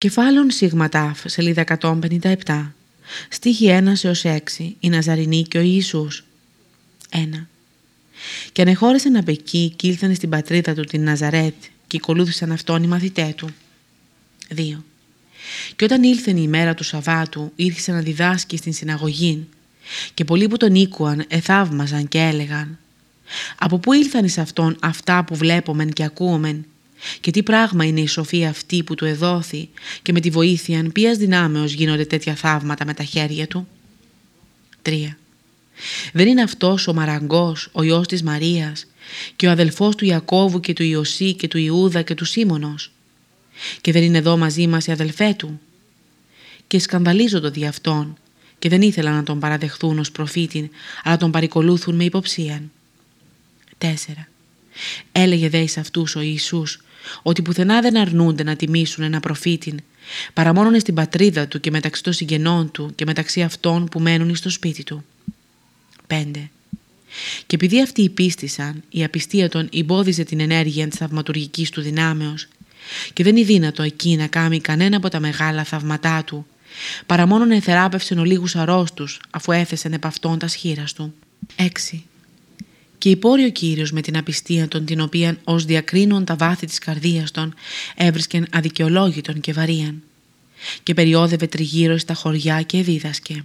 Κεφάλων Σιγματάφ, σελίδα 157. Στίχη 1 έως 6. Η Ναζαρινή και ο Ιησούς. 1. Και ανεχώρησαν από εκεί και ήλθαν στην πατρίδα του την Ναζαρέτ και ακολούθησαν αυτόν οι μαθητέ του. 2. Και όταν ήλθε η ημέρα του Σαββάτου ήρθε να διδάσκει στην συναγωγή και πολλοί που τον ήκουαν εθαύμαζαν και έλεγαν «Από πού ήλθαν εις αυτόν αυτά που βλέπομεν και ακούομεν και τι πράγμα είναι η σοφία αυτή που του εδόθη και με τη βοήθεια ποιας δυνάμεως γίνονται τέτοια θαύματα με τα χέρια του; 3. Δεν είναι αυτός ο Μαραγκός, ο γιος της Μαρίας και ο αδελφός του Ιακώβου και του Ιωσή και του Ιούδα και του Σίμωνος; Και δεν είναι εδώ μαζί μας οι αδελφέ του; Και σκανδαλίζονται δι' αυτόν και δεν ήθελαν να τον παραδεχθούν ως προφήτην αλλά τον παρικολούθουν με υποψίαν. 4. Έλεγε δε εις αυτούς ο Ιησούς ότι πουθενά δεν αρνούνται να τιμήσουν ένα προφήτην παρά μόνο στην πατρίδα του και μεταξύ των συγγενών του και μεταξύ αυτών που μένουν στο σπίτι του. 5. Και επειδή αυτοί υπίστησαν, η απιστία των εμπόδιζε την ενέργεια της θαυματουργικής του δυνάμεως και δεν είναι δύνατο εκεί να κάνει κανένα από τα μεγάλα θαυματά του, παρά μόνον εθεράπευσεν ο λίγους αρρώστους αφού έθεσεν επ' αυτόν τα σχήρας του. 6. Και υπόρει ο Κύριος με την απιστία των την οποία ως διακρίνουν τα βάθη της καρδίας των έβρισκεν αδικαιολόγητον και βαρίαν και περιόδευε τριγύρω στα χωριά και δίδασκε.